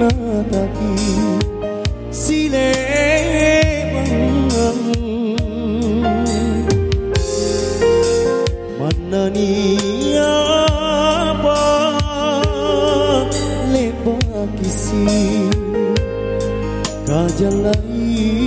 Nataki Silewang Mana ni apa Lebak isi? Kajalai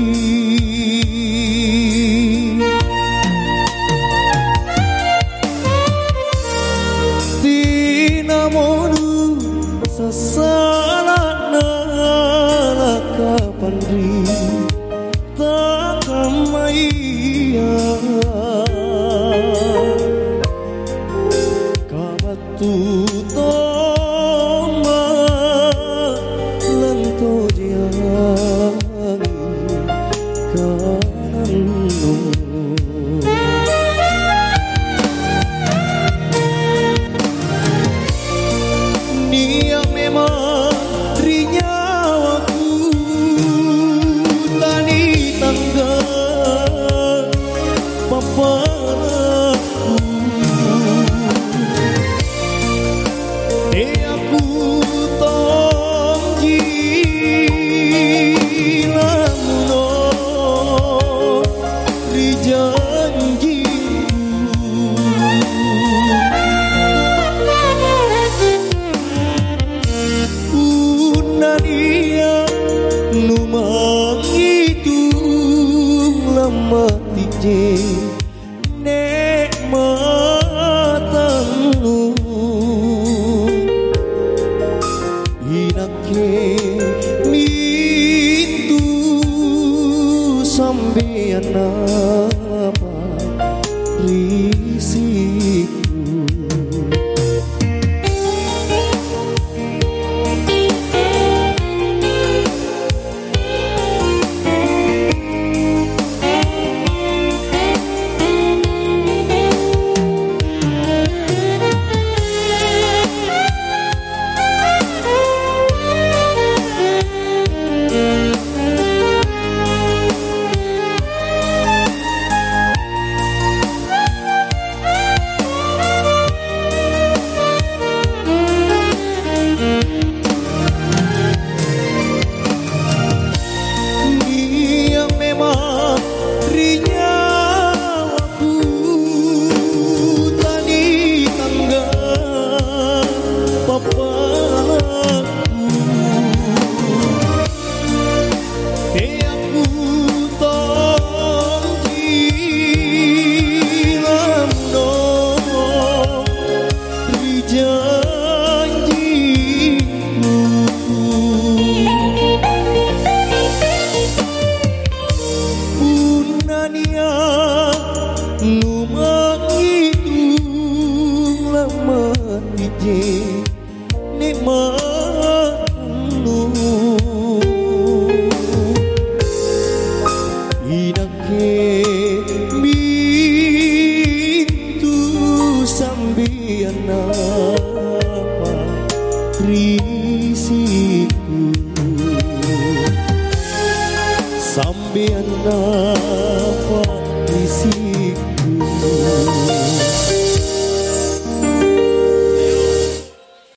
metije nek metelu. Inake mintu sampeyan wiji ni melu inake bintu sambiana apa risiku sambiana apa risiku